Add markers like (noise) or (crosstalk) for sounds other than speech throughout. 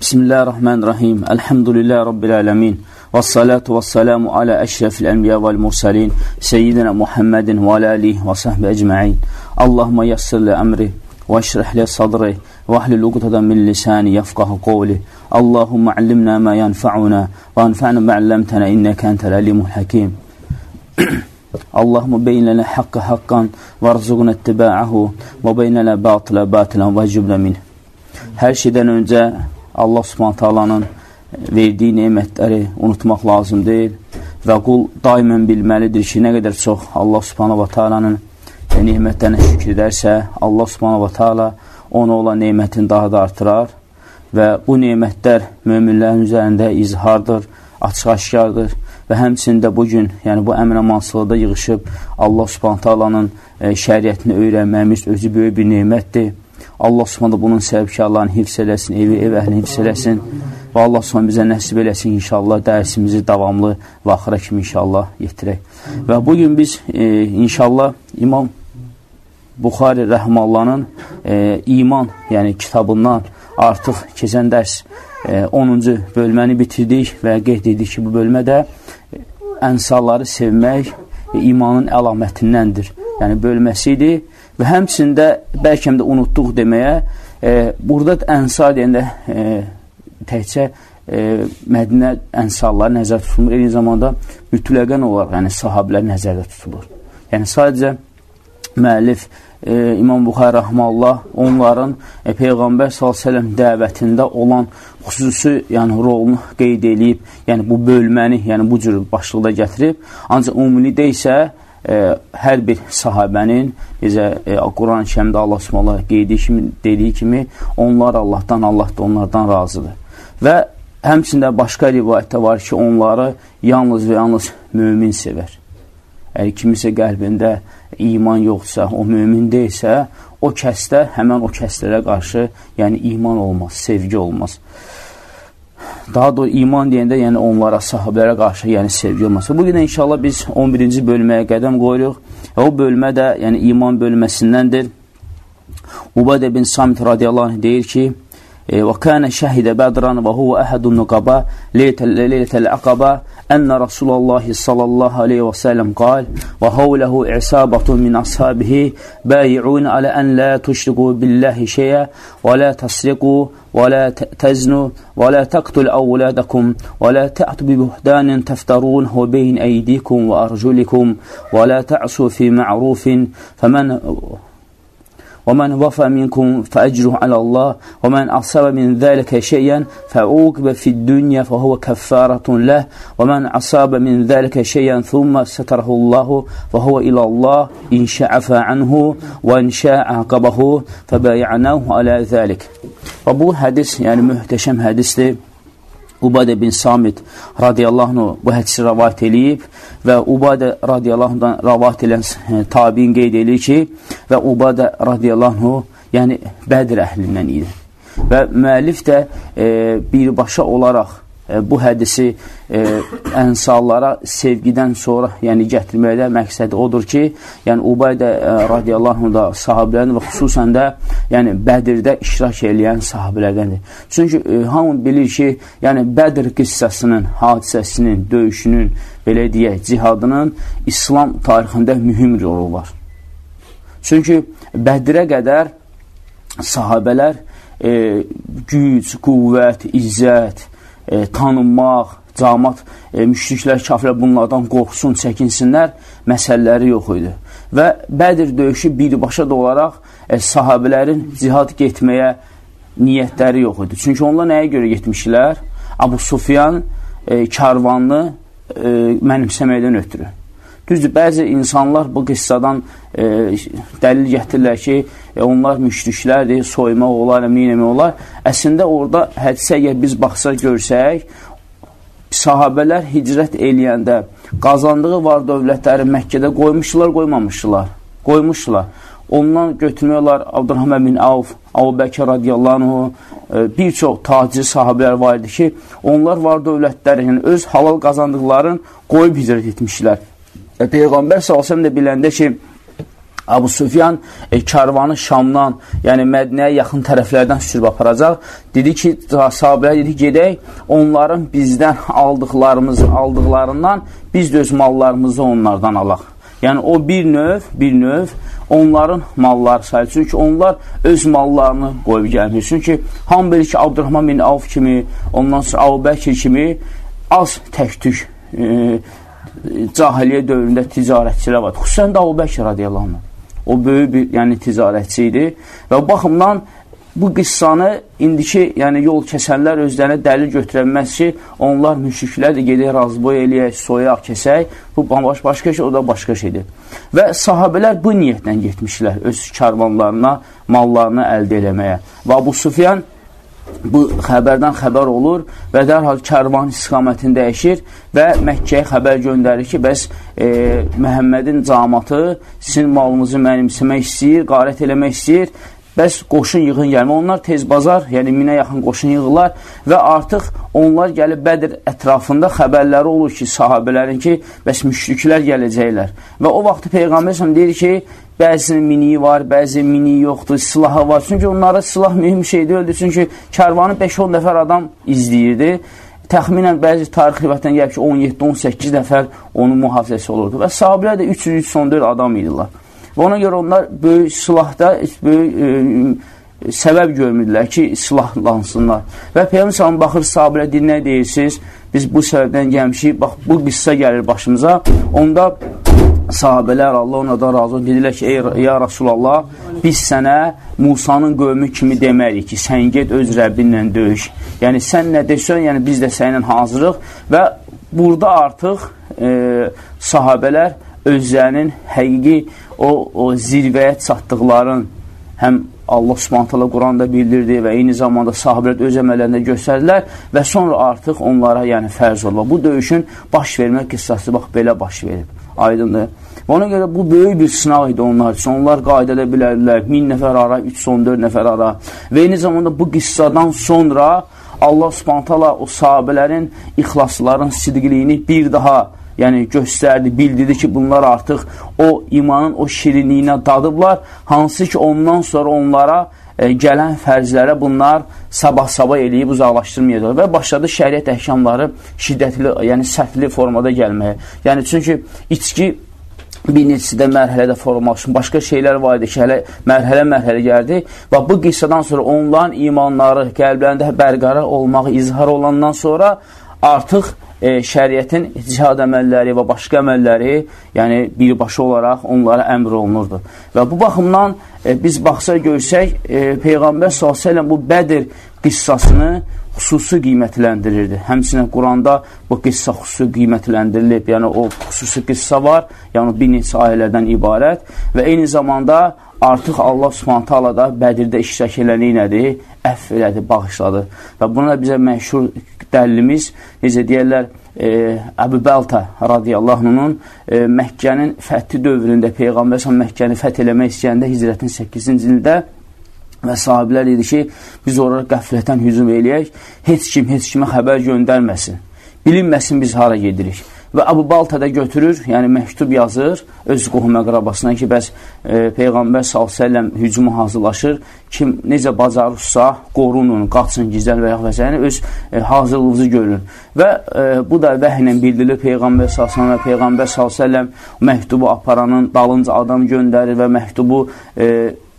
بسم الله الرحمن الرحيم الحمد لله رب العالمين والصلاة والسلام على أشرف الأنبياء والمرسلين سيدنا محمد وعلى آله وصحبه أجمعين اللهم يسر لأمره واشرح لي صدري واحل لقطه من لساني يفقه قولي اللهم علمنا ما ينفعنا وانفعنا ما علمتنا إنك أنت العليم الحكيم اللهم بين لنا حق حقا وارزقنا اتباعه وبين لنا باطلا باطلا واجبنا منه هل شيء önce Allah subhanət alanın verdiyi neymətləri unutmaq lazım deyil. Və qul daimən bilməlidir ki, nə qədər çox Allah subhanət alanın neymətlərinə şükür edərsə, Allah subhanət ala ona olan neymətini daha da artırar və bu neymətlər möminlərin üzərində izhardır, açıq-aşkardır və həmçində bugün, yəni bu əmr amansılıqda yığışıb Allah subhanət alanın e, şəriyyətini öyrənməyimiz özü böyük bir neymətdir Allah Subhanahu bunun səbəbkarlarını hifz eləsin, evi, ev əhlini hifz eləsin və Allah Subhanahu bizə nəsib eləsin inşallah dərsimizi davamlı və axıra kimi inşallah yetirək. Və bugün biz e, inşallah İmam Buxari Rəhmallanın e, iman, yəni kitabından artıq keçən dərs e, 10-cu bölməni bitirdik və qeyd etdik ki, bu bölmədə ənsalları sevmək imanın əlamətindəndir. Yəni bölməsidir Və həmçində bəlkə də unutduq deməyə, e, burada ənsar deyəndə e, təkcə e, Mədinə ənsarları nəzərdə tutulmur, eyni zamanda mütləqən olaraq yəni sahabilər nəzərdə tutulur. Yəni sadəcə müəllif e, İmam Buxar Rəhmallah onların e, Peyğəmbər s.ə.v dəvətində olan xüsusi yəni, rolunu qeyd edib, yəni bu bölməni yəni, bu cür başlıqda gətirib, ancaq ümumilikdə isə e, hər bir sahabənin necə e, Quran-ı Kərimdə Allah Subhanahu qeydi kimi dediyi kimi onlar Allahdan, Allah da onlardan razıdır. Və həmçində başqa rivayətdə var ki, onları yalnız və yalnız mömin sevər. Əgər kimisə qəlbində iman yoxsa, o mömin deyilsə, o kəsdə həmən o kəslərə qarşı yəni iman olmaz, sevgi olmaz daha da iman deyəndə, yəni onlara, sahabələrə qarşı yəni sevgi olması. Bugün də inşallah biz 11-ci bölməyə qədəm qoyuruq. O bölmə də yəni iman bölməsindəndir. Ubadə bin Samit radiyallahu anh deyir ki, وكان شهد بدرا وهو أحد النقباء ليلة العقبة أن رسول الله صلى الله عليه وسلم قال وحوله عصابة من أصحابه بايعون على أن لا تشركوا بالله شيئا ولا تسرقوا ولا تزنوا ولا تقتل أولادكم ولا تأتوا ببهتان تفترونه بين أيديكم وأرجلكم ولا تعصوا في معروف فمن ومن وفى منكم فأجره على الله ومن أصاب من ذلك شيئا فعوقب في الدنيا فهو كفارة له ومن أصاب من ذلك شيئا ثم ستره الله فهو إلى الله إن شاء عفى عنه وإن شاء عاقبه فبايعناه على ذلك. وبو حديث يعني محتشم حديث Ubadə bin Samit radiyallahu anh bu hədisi rəvat eləyib və Ubadə radiyallahu anhdan rəvat elən e, tabiin qeyd eləyir ki, və Ubadə radiyallahu anh, yəni Bədir əhlindən idi. Və müəllif də e, birbaşa olaraq bu hədisi e, ənsallara sevgidən sonra yəni gətirməkdə məqsədi odur ki, yəni Ubaydə e, radiyallahu da sahabilərin və xüsusən də yəni Bədirdə iştirak edən sahabilərdəndir. Çünki e, hamı bilir ki, yəni Bədir qissəsinin, hadisəsinin, döyüşünün, belə deyək, cihadının İslam tarixində mühüm rolu var. Çünki Bədirə qədər sahabələr e, güc, qüvvət, izzət, e, tanınmaq, camat, e, müşriklər, kafirlər bunlardan qorxsun, çəkinsinlər, məsələləri yox idi. Və Bədir döyüşü birbaşa da olaraq e, sahabilərin cihad getməyə niyyətləri yox idi. Çünki onlar nəyə görə getmişlər? Abu Sufyan e, karvanını e, mənimsəməkdən ötürü. Düzdür, bəzi insanlar bu qıssadan e, dəlil gətirirlər ki, e, onlar müşriklərdir, soymaq olar, əmin eləmək olar. Əslində orada hədisə əgər biz baxsaq, görsək, sahabələr hicrət eləyəndə qazandığı var dövlətləri Məkkədə qoymuşlar, qoymamışlar. Qoymuşlar. Ondan götürmüyorlar Abdurrahman bin Avf, Abu Bəkir radiyallahu anhu, e, bir çox tacir sahabələr var idi ki, onlar var dövlətləri, yəni öz halal qazandıqlarını qoyub hicrət etmişlər. Və Peyğəmbər s.ə.v də biləndə ki, Abu Sufyan e, karvanı Şamdan, yəni Mədinəyə yaxın tərəflərdən sürüb aparacaq. Dedi ki, sahabələr dedi gedək, onların bizdən aldıqlarımız, aldıqlarından biz də öz mallarımızı onlardan alaq. Yəni o bir növ, bir növ onların malları sayılır. Çünki onlar öz mallarını qoyub gəlmir. Çünki hamı bilir ki, Abdurrahman bin Avf kimi, ondan sonra Abu Bəkir kimi az tək-tük e, cahiliyə dövründə ticarətçilər var. Xüsusən də Abu Bəkir radiyallahu anh. O böyük bir yəni, ticarətçi idi və o baxımdan bu qıssanı indiki yəni, yol kəsənlər özlərinə dəlil götürənməz ki, onlar müşriklərdir, gedək razboy eləyək, soyaq, kəsək. Bu baş, başqa şey, o da başqa şeydir. Və sahabələr bu niyyətlə getmişlər öz karvanlarına, mallarını əldə eləməyə. Və Abu Sufyan bu xəbərdən xəbər olur və dərhal kərvan istiqamətini dəyişir və Məkkəyə xəbər göndərir ki, bəs e, Məhəmmədin camatı sizin malınızı mənimsəmək istəyir, qarət eləmək istəyir bəs qoşun yığın gəlmə. Onlar tez bazar, yəni minə yaxın qoşun yığırlar və artıq onlar gəlib Bədir ətrafında xəbərləri olur ki, sahabələrin ki, bəs müşriklər gələcəklər. Və o vaxt Peyğəmbər deyir ki, bəzisinin miniyi var, bəzi miniyi yoxdur, silahı var. Çünki onlara silah mühüm şeydir, öldü. Çünki kərvanı 5-10 nəfər adam izləyirdi. Təxminən bəzi tarix rivətdən gəlib ki, 17-18 nəfər onun mühafizəsi olurdu. Və sahabilər də 300-314 adam idilər. Və ona görə onlar böyük silahda böyük e, səbəb görmürdülər ki, silahlansınlar. Və Peyğəmbər baxır sahabilə deyir, nə deyirsiniz? Biz bu səbəbdən gəlmişik. Bax, bu qissa gəlir başımıza. Onda sahabələr Allah ona da razı olsun. Dedilər ki, ey ya Rasulallah, biz sənə Musanın qövmü kimi demərik ki, sən get öz Rəbbinlə döyüş. Yəni sən nə desən, yəni biz də səninlə hazırıq və burada artıq e, sahabələr özlərinin həqiqi o, o zirvəyə çatdıqların həm Allah subhanətələ Quranda bildirdi və eyni zamanda sahabələr öz əməllərində göstərdilər və sonra artıq onlara yəni fərz olma. Bu döyüşün baş vermək qissası bax belə baş verib. Aydındır. Və ona görə bu böyük bir sınaq idi onlar üçün. Onlar qayda edə bilərdilər. 1000 nəfər ara, 314 nəfər ara. Və eyni zamanda bu qissadan sonra Allah subhanətələ o sahabələrin ixlasların sidqiliyini bir daha yəni göstərdi, bildirdi ki, bunlar artıq o imanın o şirinliyinə dadıblar, hansı ki, ondan sonra onlara e, gələn fərzlərə bunlar sabah-sabah eləyib uzaqlaşdırmayacaq və başladı şəriət əhkamları şiddətli, yəni sərtli formada gəlməyə. Yəni, çünki içki bir neçədə mərhələdə formalaşın. Başqa şeylər var idi ki, hələ mərhələ-mərhələ gəldi və bu qissadan sonra onların imanları, qəlblərində bərqərar olmağı izhar olandan sonra artıq e, şəriətin cihad əməlləri və başqa əməlləri, yəni birbaşa olaraq onlara əmr olunurdu. Və bu baxımdan e, biz baxsa görsək, e, Peyğəmbər s.ə.v bu Bədir qissasını xüsusi qiymətləndirirdi. Həmçinin Quranda bu qissa xüsusi qiymətləndirilib, yəni o xüsusi qissa var, yəni bir neçə ayələrdən ibarət və eyni zamanda artıq Allah subhanətə ala da Bədirdə iştirak eləni nədir? Əff elədi, bağışladı. Və buna bizə məşhur dəlilimiz, necə deyərlər, e, Əbu Bəltə radiyallahu anh'ın e, Məkkənin fəthi dövründə Peyğəmbər Məkkəni fəth eləmək istəyəndə hicrətin 8-ci ildə və sahiblər dedi ki, biz oraya qəflətən hücum eləyək, heç kim heç kimə xəbər göndərməsin, bilinməsin biz hara gedirik. Və Əbu Balta da götürür, yəni məktub yazır öz qohum əqrabasına ki, bəs e, Peyğəmbər s.ə.v hücumu hazırlaşır, kim necə bacarırsa qorunun, qaçın, gizlən və yaxud və s. öz e, hazırlığınızı görün. Və e, bu da vəhlə bildirilir Peyğəmbər s.ə.v və Peyğəmbər s.ə.v məktubu aparanın dalınca adam göndərir və məktubu e,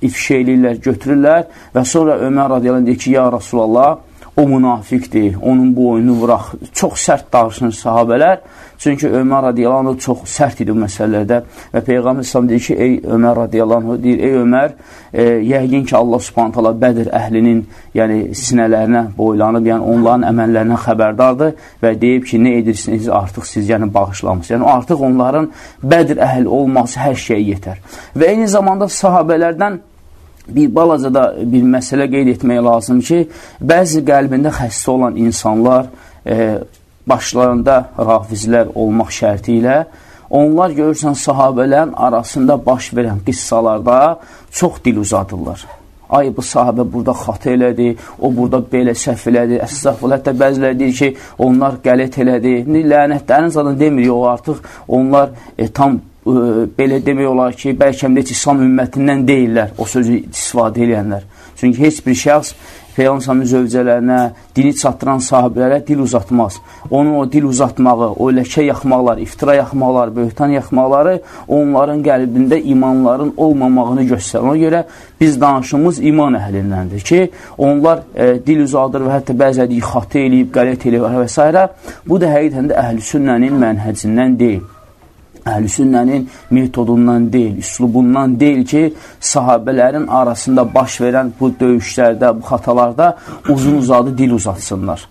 ifşə eləyirlər, götürürlər və sonra Ömər radiyallahu deyir ki, ya Rasulallah, o münafiqdir, onun bu oyunu vuraq. Çox sərt danışın sahabələr. Çünki Ömər radiyallahu çox sərt idi bu məsələlərdə və Peyğəmbər İslam deyir ki, ey Ömər radiyallahu deyir, ey Ömər, e, yəqin ki, Allah subhanət hala Bədir əhlinin yəni, sinələrinə boylanıb, yəni onların əməllərindən xəbərdardır və deyib ki, nə edirsiniz, artıq siz yəni bağışlamışsınız. Yəni artıq onların Bədir əhli olması hər şeyə yetər. Və eyni zamanda sahabələrdən bir balaca da bir məsələ qeyd etmək lazım ki, bəzi qəlbində xəstə olan insanlar e, başlarında rafizlər olmaq şərti ilə onlar görürsən sahabələrin arasında baş verən qıssalarda çox dil uzadırlar. Ay, bu sahabə burada xatı elədi, o burada belə səhv elədi, əstəğfurullah, hətta bəziləri deyir ki, onlar qələt elədi. Lənətlərin zaten demir, o artıq onlar e, tam ə, belə demək olar ki, bəlkə də İslam ümmətindən deyirlər o sözü istifadə edənlər. Çünki heç bir şəxs Peyğəmbərin zövcələrinə, dini çatdıran sahibələrə dil uzatmaz. Onun o dil uzatmağı, o ləkə yaxmaqlar, iftira yaxmaqlar, böhtan yaxmaqları onların qəlbində imanların olmamağını göstərir. Ona görə biz danışımız iman əhlindəndir ki, onlar e, dil uzadır və hətta bəzədi xatı eləyib, qələt eləyib və s. Bu da həqiqətən də əhl-i sünnənin mənhəcindən deyil. Əhlüsünnənin metodundan deyil, üslubundan deyil ki, sahabələrin arasında baş verən bu döyüşlərdə, bu xatalarda uzun-uzadı dil uzatsınlar.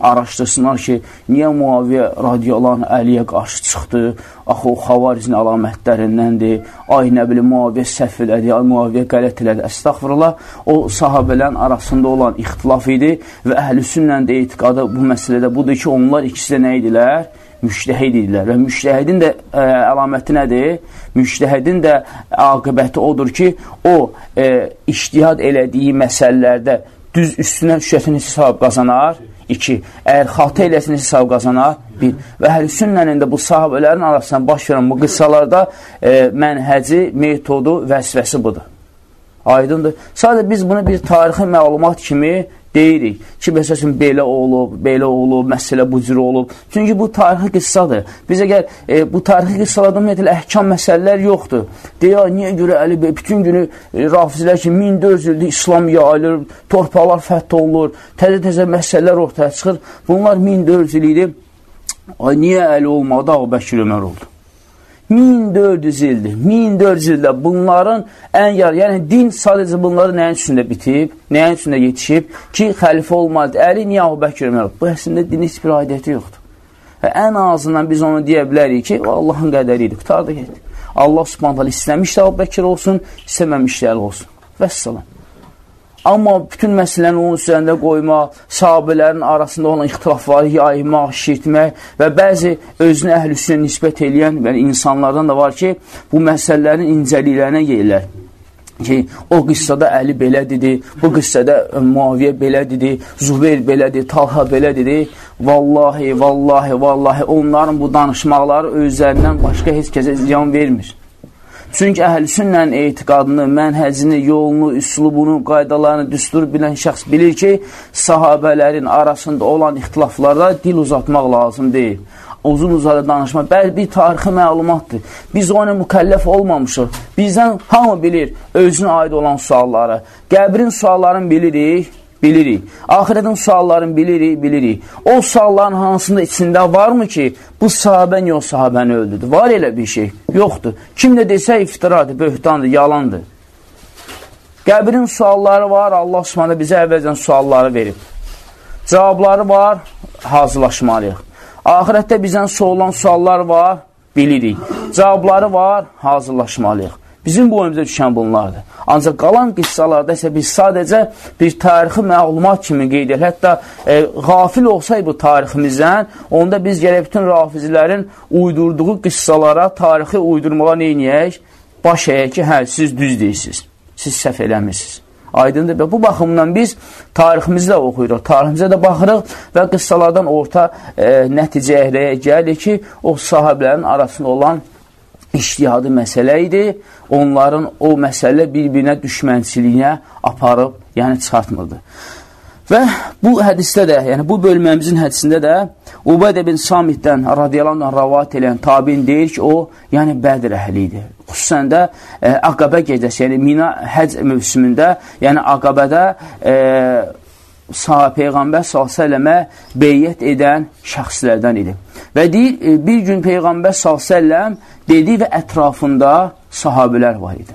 Araşdırsınlar ki, niyə Muaviyyə radiyallahu Əliyə qarşı çıxdı, axı o xavarizin əlamətlərindəndir, ay nə bilim, Muaviyyə səhv elədi, ay Muaviyyə qələt elədi, əstəxfırullah, o sahabələrin arasında olan ixtilaf idi və əhlüsünnənin də etiqadı bu məsələdə budur ki, onlar ikisi də nə idilər? Müştəhid idilər və müştəhidin də ə, e, əlaməti nədir? Müştəhidin də aqibəti odur ki, o ə, e, iştihad elədiyi məsələlərdə düz üstünə düşəsin hesab qazanar. 2. Əgər xatı eləsin hesab qazanar. 1. Və həl-sünnənin də bu sahabələrin arasından baş verən bu qıssalarda e, mənhəci, metodu, vəsvəsi budur. Aydındır. Sadəcə biz bunu bir tarixi məlumat kimi deyirik ki, məsələn, belə olub, belə olub, məsələ bu cür olub. Çünki bu tarixi qıssadır. Biz əgər e, bu tarixi qıssalarda ümumiyyətlə əhkam məsələlər yoxdur. Deyək, niyə görə Əli bəy bütün günü e, rafizlər ki, 1400 ildir İslam yayılır, torpaqlar fəth olunur, təzə-təzə məsələlər ortaya çıxır. Bunlar 1400 il idi. Ay, niyə Əli olmadı, Ağ Bəkir Ömər oldu? 1400 ildir. 1400 ildə bunların ən yar, yəni din sadəcə bunları nəyin üstündə bitib, nəyin üstündə yetişib ki, xəlifə olmadı. Əli niyə Abu Bəkir Ömər? Bu əslində dinin heç bir aidiyyəti yoxdur. Və ən azından biz onu deyə bilərik ki, o Allahın qədəri idi. Qutardı getdi. Allah subhanətələ istəmişdə Abu Bəkir olsun, istəməmişdə Əli olsun. Vəssalam. Amma bütün məsələni onun üzərində qoymaq, sahabələrin arasında olan ixtilafları yaymaq, şirtmək və bəzi özünü əhlüsünə nisbət eləyən yəni insanlardan da var ki, bu məsələlərin incəliklərinə yeyirlər ki, o qıssada Əli belə dedi, bu qıssada Muaviyyə belə dedi, Zübeyir belə dedi, Talha belə dedi. Vallahi, vallahi, vallahi onların bu danışmaqları özlərindən başqa heç kəsə ziyan vermir. Çünki əhl-sünnənin etiqadını, mənhəzini, yolunu, üslubunu, qaydalarını, düstur bilən şəxs bilir ki, sahabələrin arasında olan ixtilaflarda dil uzatmaq lazım deyil. Uzun uzadı danışma, bəli bir tarixi məlumatdır. Biz ona mükəlləf olmamışıq. Bizdən hamı bilir özünə aid olan sualları. Qəbrin suallarını bilirik, bilirik. Ahirətin suallarını bilirik, bilirik. O sualların hansında içində varmı ki, bu sahabə niyə o sahabəni öldürdü? Var elə bir şey? Yoxdur. Kim də desə iftiradır, böhtandır, yalandır. Qəbrin sualları var, Allah Subhanahu bizə əvvəlcən sualları verib. Cavabları var, hazırlaşmalıyıq. Ahirətdə bizdən sorulan suallar var, bilirik. Cavabları var, hazırlaşmalıyıq. Bizim boyumuza düşən bunlardır. Ancaq qalan qıssalarda isə biz sadəcə bir tarixi məlumat kimi qeyd edir. Hətta e, qafil olsaydı bu tariximizdən, onda biz gələk bütün rafizlərin uydurduğu qıssalara, tarixi uydurmağa neynəyək? Baş əyək ki, hə, siz düz deyirsiniz, siz səhv eləmirsiniz. Aydındır və bu baxımdan biz tariximizi də oxuyuruq, tariximizə də baxırıq və qıssalardan orta e, nəticə əhrəyə gəlir ki, o sahiblərin arasında olan iştihadı məsələ idi. Onların o məsələ bir-birinə düşmənçiliyinə aparıb, yəni çıxartmırdı. Və bu hədisdə də, yəni bu bölməmizin hədisində də Ubədə bin Samitdən radiyalanla ravat eləyən tabin deyir ki, o, yəni Bədir əhli idi. Xüsusən də e, Aqabə gecəsi, yəni Mina həc mövsümündə, yəni Aqabədə e, Peyğəmbər s.ə.və beyyət edən şəxslərdən idi. Və deyir, bir gün Peyğəmbər s.ə.v dedi və ətrafında sahabilər var idi.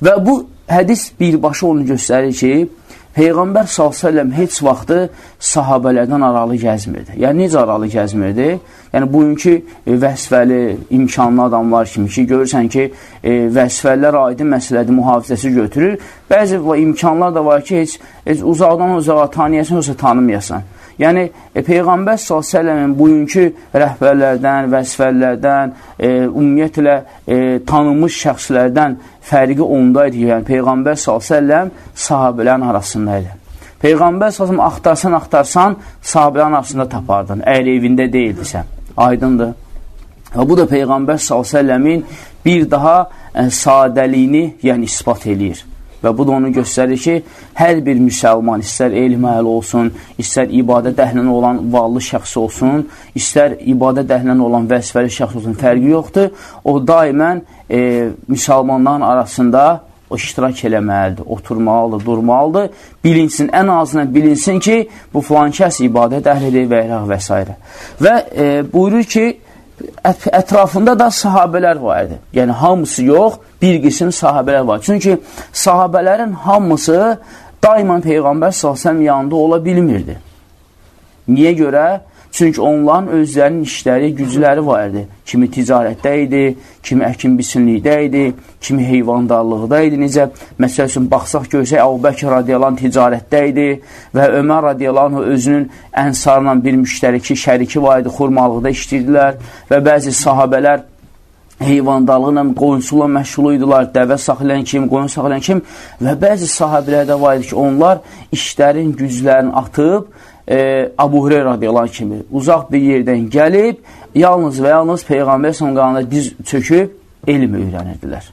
Və bu hədis birbaşa onu göstərir ki, Peyğəmbər s.ə.v heç vaxtı sahabələrdən aralı gəzmirdi. Yəni, necə aralı gəzmirdi? Yəni, bugünkü e, vəsfəli, imkanlı adamlar kimi ki, görürsən ki, e, vəsfəllər aydın məsələdir, mühafizəsi götürür. Bəzi imkanlar da var ki, heç, heç uzaqdan uzağa tanıyasın, yoxsa tanımayasan. Yəni, e, Peyğəmbər s.ə.v-in bugünkü rəhbərlərdən, vəzifələrdən, e, ümumiyyətlə e, tanınmış şəxslərdən fərqi ondaydı yəni Peyğəmbər s.ə.v sahabələrin arasındaydı. Peyğəmbər s.ə.v axtarsan, axtarsan, sahabələrin arasında tapardın, əgər evində deyildisən. Aydındır. Və bu da Peyğəmbər s.ə.v-in bir daha ə, sadəliyini yəni ispat eləyir. Və bu da onu göstərir ki, hər bir müsəlman, istər elm əhli olsun, istər ibadət əhlən olan vallı şəxs olsun, istər ibadət əhlən olan vəzifəli şəxs olsun, fərqi yoxdur. O daimən e, müsəlmanların arasında o iştirak eləməlidir, oturmalıdır, durmalıdır, bilinsin, ən azından bilinsin ki, bu filan kəs ibadət əhlidir və və s. Və e, buyurur ki, ətrafında da sahabələr var idi. Yəni, hamısı yox, bir qism sahabələr var. Çünki sahabələrin hamısı daimən Peyğəmbər s.ə.v yanında ola bilmirdi. Niyə görə? Çünki onların özlərinin işləri, gücləri var idi. Kimi ticarətdə idi, kimi əkin bisinlikdə idi, kimi heyvandarlıqda idi. Necə, məsəl üçün, baxsaq görsək, Əbu Bəkir radiyalan ticarətdə idi və Ömər radiyalan özünün ənsarla bir müştəriki, şəriki var idi, xurmalıqda işləyirdilər və bəzi sahabələr heyvandarlıqla, qoyunsulla məşğul idilər, dəvə saxlayan kim, qoyun saxlayan kim və bəzi sahabələrdə var idi ki, onlar işlərin güclərini atıb, e, Abu Hurey radiyallahu kimi uzaq bir yerdən gəlib, yalnız və yalnız Peyğəmbər s.ə.v diz çöküb elm öyrənirdilər.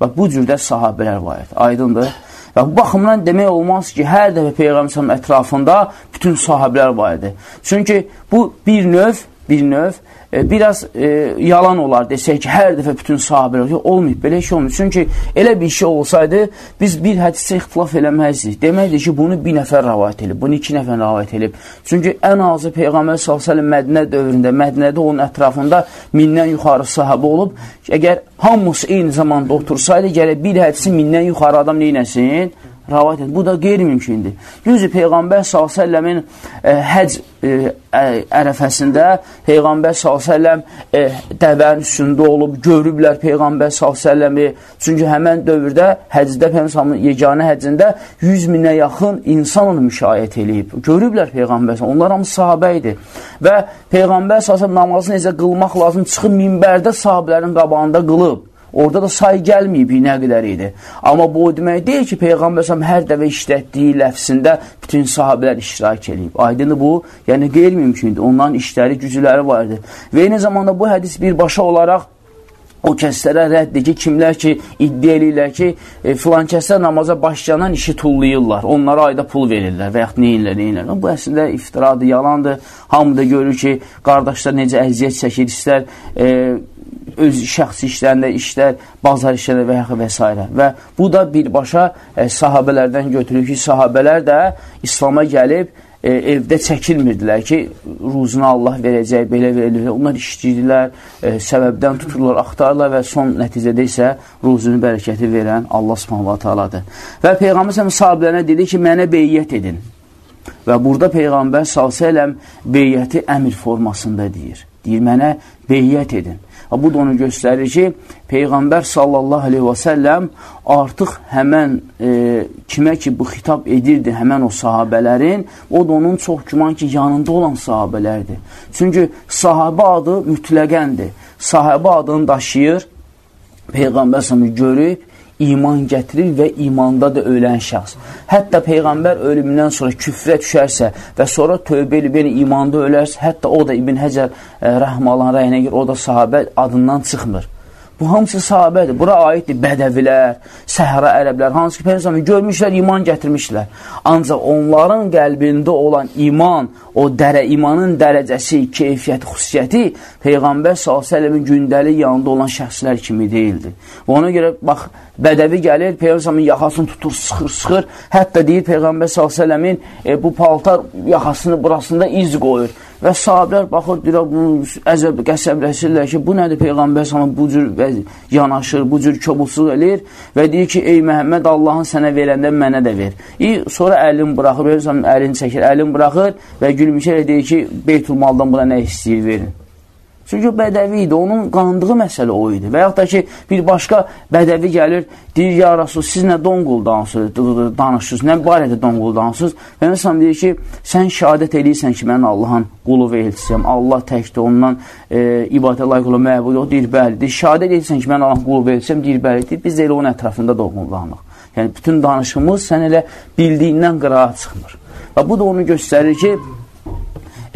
Bax, bu cürdə sahabələr var idi, aydındır. Və bu baxımdan demək olmaz ki, hər dəfə Peyğəmbər ətrafında bütün sahabələr var idi. Çünki bu bir növ, bir növ e, biraz e, yalan olar desək ki, hər dəfə bütün sahabələr olmayıb, belə şey olmayıb. Çünki elə bir şey olsaydı, biz bir hədisə ixtilaf eləməzdik. Deməkdir ki, bunu bir nəfər rəvayət edib, bunu iki nəfər rəvayət edib. Çünki ən azı Peyğəmbər s.ə.v Mədinə dövründə, Mədinədə onun ətrafında mindən yuxarı sahabə olub. Əgər hamısı eyni zamanda otursaydı, gərək bir hədisi mindən yuxarı adam neynəsin? Rəvayət edir. Bu da qeyri-mümkündür. Düzdür, Peyğəmbər s.ə.v-in e, həc e, ərəfəsində Peyğəmbər s.ə.v e, dəvənin üstündə olub, görüblər Peyğəmbər s.ə.v-i. Çünki həmən dövrdə həcdə Peyğəmbərin yeganə həccində 100 minə yaxın insan onu müşahiyyət eləyib. Görüblər Peyğəmbər Onlar hamı sahabə idi. Və Peyğəmbər s.ə.v namazı necə qılmaq lazım çıxıb minbərdə sahabələrin qabağında qılıb. Orada da say gəlməyib nə qədər idi. Amma bu o demək deyil ki, Peyğəmbər səhəm hər dəvə işlətdiyi ləfsində bütün sahabələr iştirak edib. Aydındır bu, yəni qeyri-mümkündür. Onların işləri, gücüləri vardır. Və eyni zamanda bu hədis birbaşa olaraq o kəslərə rəddir ki, kimlər ki, iddia edirlər ki, e, filan kəslər namaza başlayan işi tullayırlar, onlara ayda pul verirlər və yaxud neyinlər, neyinlər. Bu əslində iftiradır, yalandır. Hamı da görür ki, qardaşlar necə əziyyət çəkir, istər e, öz şəxsi işlərində işlər, bazar işlərində və yaxud və s. Və bu da birbaşa e, sahabələrdən götürür ki, sahabələr də İslama gəlib e, evdə çəkilmirdilər ki, ruzunu Allah verəcək, belə verilir. Onlar işləyirlər, e, səbəbdən tuturlar, axtarırlar və son nəticədə isə ruzunu bərəkəti verən Allah subhanahu ta'aladır. Və Peyğəmbər səhəm sahabələrinə dedi ki, mənə beyyət edin. Və burada Peyğəmbər s.ə.v beyyəti əmir formasında deyir. Deyir, mənə beyyət edin. Və bu da onu göstərir ki, Peyğəmbər sallallahu aleyhi və səlləm artıq həmən e, kimə ki bu xitab edirdi, həmən o sahabələrin, o da onun çox güman ki, yanında olan sahabələrdir. Çünki sahabə adı mütləqəndir. Sahabə adını daşıyır, Peyğəmbər səni görüb, iman gətirir və imanda da ölən şəxs. Hətta Peyğəmbər ölümündən sonra küfrə düşərsə və sonra tövbə edib yəni imanda ölərsə, hətta o da İbn Həcər e, rəhmalan rəyinə görə o da sahabə adından çıxmır. Bu hamısı sahabədir. Bura aiddir bədəvilər, səhra ərəblər, hansı ki, Peyğəmbər görmüşlər, iman gətirmişlər. Ancaq onların qəlbində olan iman, o dərə imanın dərəcəsi, keyfiyyəti, xüsusiyyəti Peyğəmbər s.ə.v-in gündəlik yanında olan şəxslər kimi deyildi. Ona görə, bax, bədəvi gəlir, Peyğəmbərin yaxasını tutur, sıxır, sıxır. Hətta deyir Peyğəmbər s.ə.v-in e, bu paltar yaxasını burasında iz qoyur. Və sahabilər baxır, deyir, bunu əzəb, qəsəbləşirlər ki, bu nədir Peyğəmbər sana bu cür yanaşır, bu cür kobulsuq eləyir və deyir ki, ey Məhəmməd, Allahın sənə verəndə mənə də ver. İ, sonra əlini buraxır, əlini çəkir, əlini buraxır və gülmüşərək deyir ki, Beytulmaldan buna nə istəyir, verin. Çünki bədəvi idi, onun qandığı məsələ o idi. Və yaxud da ki, bir başqa bədəvi gəlir, deyir, ya Rasul, siz nə donqul danışırsınız, nə barədə donqul danışırsınız? Və məsələn, deyir ki, sən şəhadət edirsən ki, mən Allahın qulu və elçisiyəm, Allah təkdir, ondan e, ibadətə layiq olan məbud o, deyir, bəli. Deyir, şəhadət edirsən ki, mən Allahın qulu və elçisiyəm, deyir, bəli. Deyir, biz də elə onun ətrafında donquldanıq. Yəni, bütün danışımız sən elə bildiyindən qırağa çıxmır. Və bu da onu göstərir ki,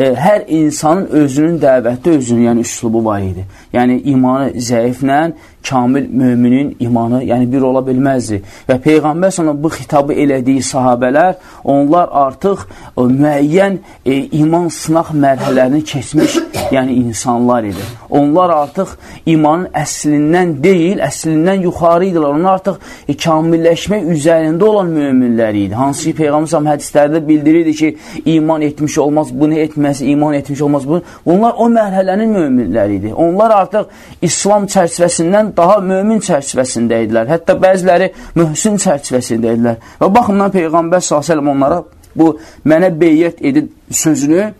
e, hər insanın özünün dəvətdə özünün yəni üslubu var idi. Yəni imanı zəiflə kamil müminin imanı yəni bir ola bilməzdi. Və Peyğəmbər sana bu xitabı elədiyi sahabələr, onlar artıq o, müəyyən e, iman sınaq mərhələlərini keçmiş (coughs) yəni insanlar idi. Onlar artıq imanın əslindən deyil, əslindən yuxarı idilər. Onlar artıq e, kamilləşmək üzərində olan müminlər idi. Hansı ki, Peyğəmbər səhəm hədislərdə bildirirdi ki, iman etmiş olmaz, bunu etməsi, iman etmiş olmaz. Bunu. Bunlar o mərhələnin müminləri idi. Onlar artıq İslam çərçivəsindən daha mömin çərçivəsində idilər. Hətta bəziləri mühsin çərçivəsində idilər. Və baxımdan Peyğəmbər s.ə.v onlara bu mənə beyyət edin sözünü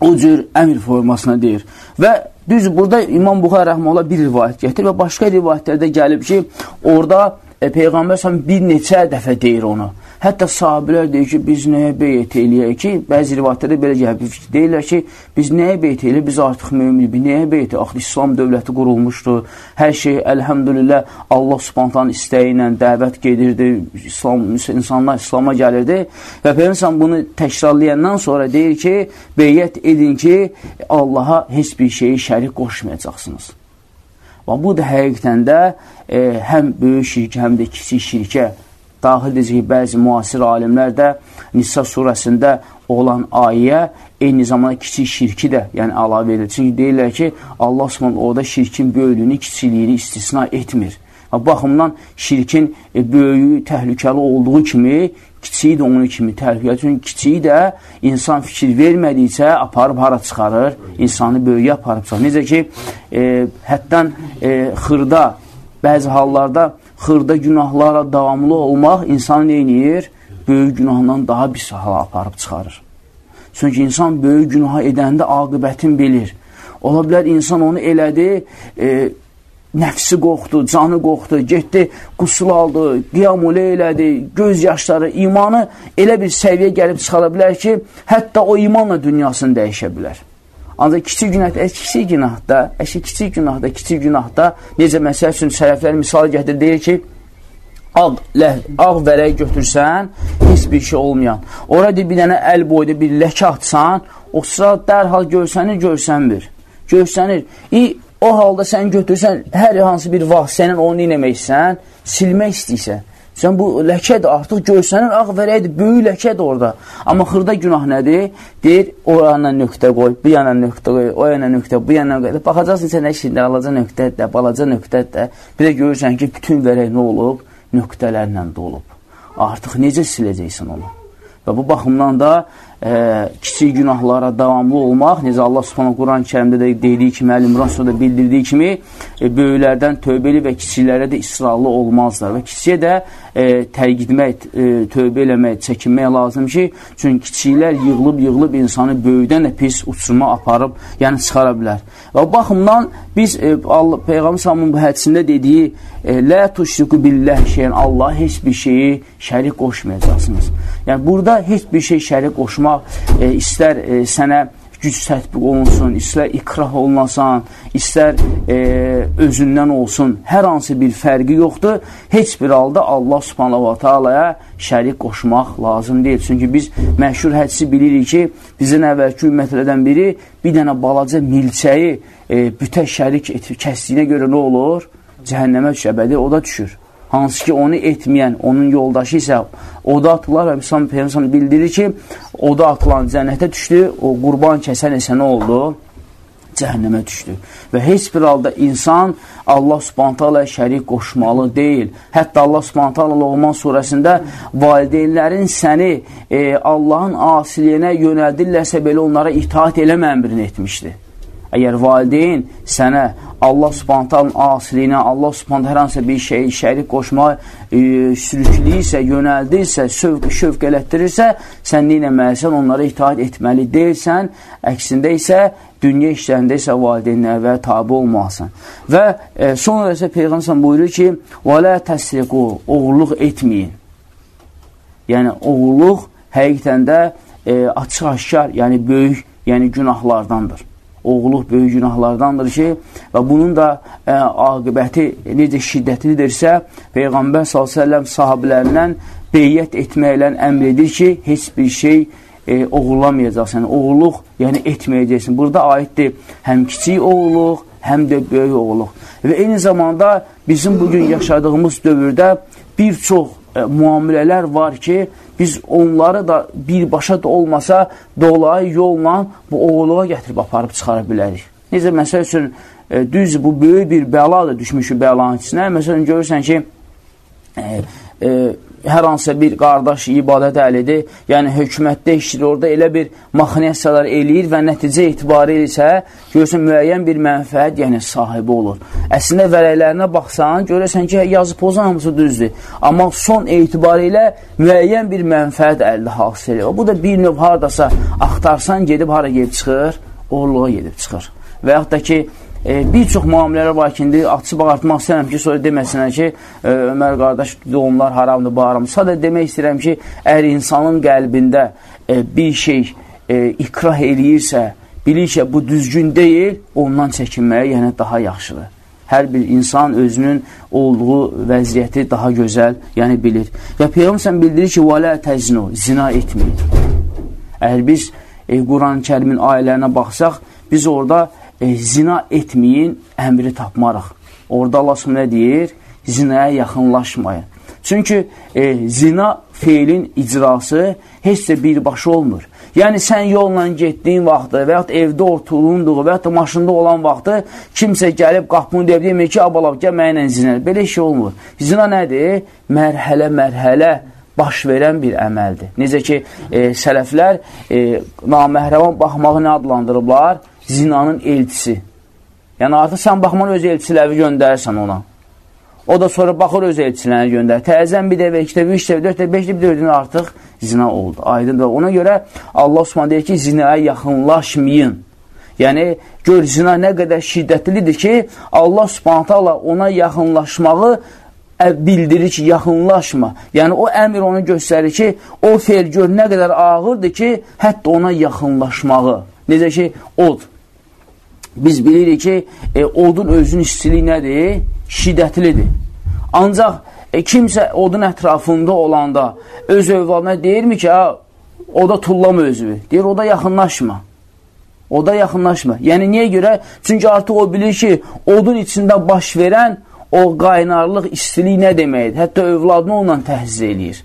o cür əmr formasına deyir. Və düz burada İmam Buxar rəhməllah bir rivayət gətir və başqa rivayətlərdə gəlib ki, orada e, Peyğəmbər bir neçə dəfə deyir onu. Hətta sahabilər deyir ki, biz nəyə beyət eləyək ki, bəzi rivayətlərdə belə gəlib, deyirlər ki, biz nəyə beyət eləyək, biz artıq müminik, nəyə beyət eləyək, axı İslam dövləti qurulmuşdur, hər şey, əlhəmdülillah, Allah spontan istəyi ilə dəvət gedirdi, İslam, insanlar İslama gəlirdi. Və Peyyəmsən bunu təkrarlayandan sonra deyir ki, beyyət edin ki, Allaha heç bir şeyi şərik qoşmayacaqsınız. Və bu da həqiqətən də e, həm böyük şirkə, həm də kiçik şirkə daxildir ki, bəzi müasir alimlər də Nisa surəsində olan ayə eyni zamanda kiçik şirki də yəni əlavə edir. Çünki deyirlər ki, Allah subhanə orada şirkin böyüklüyünü, kiçiliyini istisna etmir. Baxımdan şirkin e, böyüyü təhlükəli olduğu kimi, kiçiyi də onun kimi təhlükəli. Çünki kiçiyi də insan fikir vermədikcə aparıb hara çıxarır, insanı böyüyə aparıb çıxarır. Necə ki, e, həddən e, xırda bəzi hallarda xırda günahlara davamlı olmaq insanı neyniyir? Böyük günahından daha bir hala aparıb çıxarır. Çünki insan böyük günaha edəndə aqibətin bilir. Ola bilər insan onu elədi, e, nəfsi qorxdu, canı qorxdu, getdi, qusul aldı, qiyamulə elədi, göz yaşları, imanı elə bir səviyyə gəlib çıxara bilər ki, hətta o imanla dünyasını dəyişə bilər. Ancaq kiçik günahda, ə, kiçik günahda, əşi kiçik günahda, kiçik günahda necə məsəl üçün sələflər misal gətirir, deyir ki, ağ, ləh, ağ vərəyi götürsən, heç bir şey olmayan. Orada bir dənə əl boyda bir ləkə atsan, o sıra dərhal görsənir, görsənmir. Görsənir. İ, o halda sən götürsən, hər hansı bir vaxt sənin onu inəməksən, silmək istəyirsən. Sən bu ləkədir, artıq görsənin ağ vərəkdir, böyük ləkədir orada. Amma xırda günah nədir? Deyir, o yana nöqtə qoy, bu yana nöqtə qoy, o yana nöqtə, bu yana nöqtə. Baxacaqsın sən əşində, alaca nöqtə də, balaca nöqtə də. Bir də görürsən ki, bütün vərək nə olub? Nöqtələrlə dolub. Artıq necə siləcəksən onu? Və bu baxımdan da e, kiçik günahlara davamlı olmaq, necə Allah Subhanahu Quran-ı Kərimdə də dediyi kimi, Əl-İmran surədə bildirdiyi kimi, e, böyüklərdən tövbəli və kiçiklərə də israrlı olmazlar və kiçiyə də e, tərgidmək, e, tövbə eləmək, çəkinmək lazım ki, çünki kiçiklər yığılıb-yığılıb insanı böyükdən də pis uçurma aparıb, yəni çıxara bilər. Və baxımdan biz e, Peyğəmbər Salmun bu hədisində dediyi e, Lə tuşriku billəh şeyən Allah heç bir şeyi şərik qoşmayacaqsınız. Yəni, burada heç bir şey şərik qoşmaq e, istər e, sənə güc tətbiq olunsun, istər ikrah olunasan, istər e, özündən olsun, hər hansı bir fərqi yoxdur. Heç bir halda Allah subhanahu wa ta'alaya şərik qoşmaq lazım deyil. Çünki biz məşhur hədisi bilirik ki, bizin əvvəlki ümmətlərdən biri bir dənə balaca milçəyi e, bütə şərik kəsdiyinə görə nə olur? Cəhənnəmə düşəbədi, o da düşür hansı ki onu etməyən, onun yoldaşı isə oda atılar və Müslüman Peyğəmbər bildirir ki, oda atılan cənnətə düşdü, o qurban kəsən isə nə oldu? Cəhənnəmə düşdü. Və heç bir halda insan Allah subhantala şərik qoşmalı deyil. Hətta Allah subhantala Loğman surəsində valideynlərin səni e, Allahın asiliyinə yönəldirlərsə belə onlara itaat eləmə əmrini etmişdir. Əgər valideyn sənə Allah subhantanın asiliyinə, Allah subhantan hər hansısa bir şeyi şərik qoşma e, sürükləyirsə, yönəldirsə, sövq, şövq elətdirirsə, sən neynəməlisən, onlara itaat etməli deyilsən, əksində isə dünya işlərində isə valideynlərə tabi olmalısan. Və e, sonra isə Peyğəmbər buyurur ki, وَلَا təsriqu, oğurluq etməyin. Yəni, oğurluq həqiqətən də e, açıq-aşkar, yəni böyük, yəni günahlardandır oğluq böyük günahlardandır ki, və bunun da ə, e, aqibəti necə şiddətlidirsə, Peyğəmbər s.ə.v sahabilərindən beyyət etməklə əmr edir ki, heç bir şey e, oğurlamayacaqsan, oğurluq yəni etməyəcəksən. Burada aiddir həm kiçik oğurluq, həm də böyük oğurluq. Və eyni zamanda bizim bugün yaşadığımız dövrdə bir çox e, müamilələr var ki, biz onları da birbaşa da olmasa dolayı yolla bu oğurluğa gətirib aparıb çıxara bilərik. Necə, məsəl üçün, e, düz bu böyük bir bəladır düşmüşü bəlanın içinə. Məsələn, görürsən ki, e, e, hər hansısa bir qardaş ibadət əlidir, yəni hökumətdə işləyir, orada elə bir maxiniyasiyalar eləyir və nəticə etibarı isə görürsən müəyyən bir mənfəət, yəni sahibi olur. Əslində vərəklərinə baxsan, görürsən ki, yazı pozan hamısı düzdür. Amma son etibarı ilə müəyyən bir mənfəət əldə hasil edir. Bu da bir növ haradasa axtarsan, gedib hara gedib çıxır, orluğa gedib çıxır. Və yaxud da ki, e, bir çox müamilələr var ki, indi açıb ağartmaq istəyirəm ki, sonra deməsinlər ki, e, Ömər qardaş, doğumlar haramdır, bu haramdır. Sadə demək istəyirəm ki, əgər insanın qəlbində e, bir şey e, ikrah eləyirsə, bilir ki, bu düzgün deyil, ondan çəkinməyə yəni daha yaxşıdır. Hər bir insan özünün olduğu vəziyyəti daha gözəl, yəni bilir. Və Peyğəmbər bildirir ki, "Və la təznu", zina etməyin. Əgər biz e, Quran-ı Kərimin ayələrinə baxsaq, biz orada e, zina etməyin əmri tapmarıq. Orada Allah nə deyir? Zinaya yaxınlaşmayın. Çünki e, zina feilin icrası heç də birbaşa olmur. Yəni, sən yolla getdiyin vaxtı və yaxud evdə oturunduğu və yaxud da maşında olan vaxtı kimsə gəlib qapını deyib, demir ki, abalab, gəl mənlə zinə. Belə şey olmur. Zina nədir? Mərhələ-mərhələ baş verən bir əməldir. Necə ki, e, sələflər e, naməhrəvan baxmağı nə adlandırıblar? Zinanın elçisi. Yəni, artıq sən baxman öz elçiləri göndərirsən ona. O da sonra baxır öz elçilərini göndərir. Təzən bir dəvə, iki dəvə, üç dəvə, dörd dəvə, beş dəvə, dördünün artıq zina oldu. Aydındır. Ona görə Allah Osman deyir ki, zinaya yaxınlaşmayın. Yəni, gör, zina nə qədər şiddətlidir ki, Allah subhanətə ona yaxınlaşmağı bildirir ki, yaxınlaşma. Yəni, o əmr onu göstərir ki, o fel gör nə qədər ağırdır ki, hətta ona yaxınlaşmağı. Necə ki, od biz bilirik ki, e, odun özünün istiliyi nədir? Şiddətlidir. Ancaq e, kimsə odun ətrafında olanda öz övladına deyirmi ki, ha, oda tullama özünü. Deyir, oda yaxınlaşma. Oda yaxınlaşma. Yəni, niyə görə? Çünki artıq o bilir ki, odun içində baş verən o qaynarlıq, istilik nə deməkdir? Hətta övladını onunla təhziz eləyir.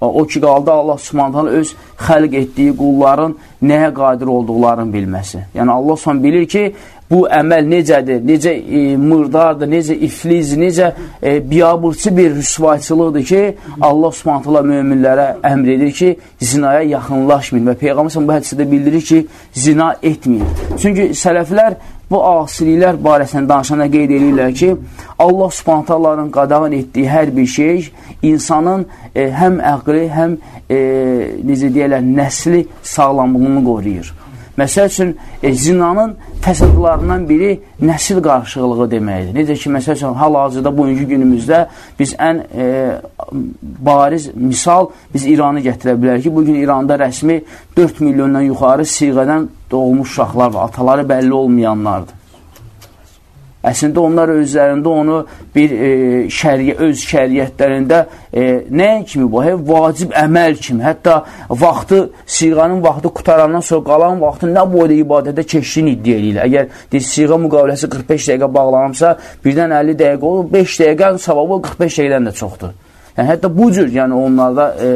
O ki, qaldı Allah subhanətən öz xəlq etdiyi qulların nəyə qadir olduqlarını bilməsi. Yəni, Allah subhanət bilir ki, bu əməl necədir, necə e, mırdardır, necə ifliz, necə e, biabırçı bir rüsvayçılıqdır ki, Allah subhanətələ müminlərə əmr edir ki, zinaya yaxınlaşmayın və Peyğəmbər bu hədisədə bildirir ki, zina etməyin. Çünki sələflər bu asiliklər barəsində danışanda qeyd edirlər ki, Allah subhantalların qadağan etdiyi hər bir şey insanın e, həm əqli, həm e, necə deyərlər, nəsli sağlamlığını qoruyur. Məsəl üçün, e, zinanın fəsadlarından biri nəsil qarşılığı deməkdir. Necə ki, məsəl üçün, hal-hazırda bugünkü günümüzdə biz ən e, bariz misal biz İranı gətirə bilərik ki, bugün İranda rəsmi 4 milyondan yuxarı siğədən doğmuş uşaqlar var, ataları bəlli olmayanlardır. Əslində onlar özlərində onu bir e, şəriyə, öz şəriətlərində e, nəyin kimi bu? Hə, vacib əməl kimi. Hətta vaxtı, siğanın vaxtı qutarandan sonra qalan vaxtı nə boyda ibadətə keçdiyini iddia edirlər. Əgər deyir, siğa müqaviləsi 45 dəqiqə bağlanırsa, birdən 50 dəqiqə olur, 5 dəqiqə savabı 45 dəqiqədən də çoxdur. Yəni, hətta bu cür, yəni onlarda e,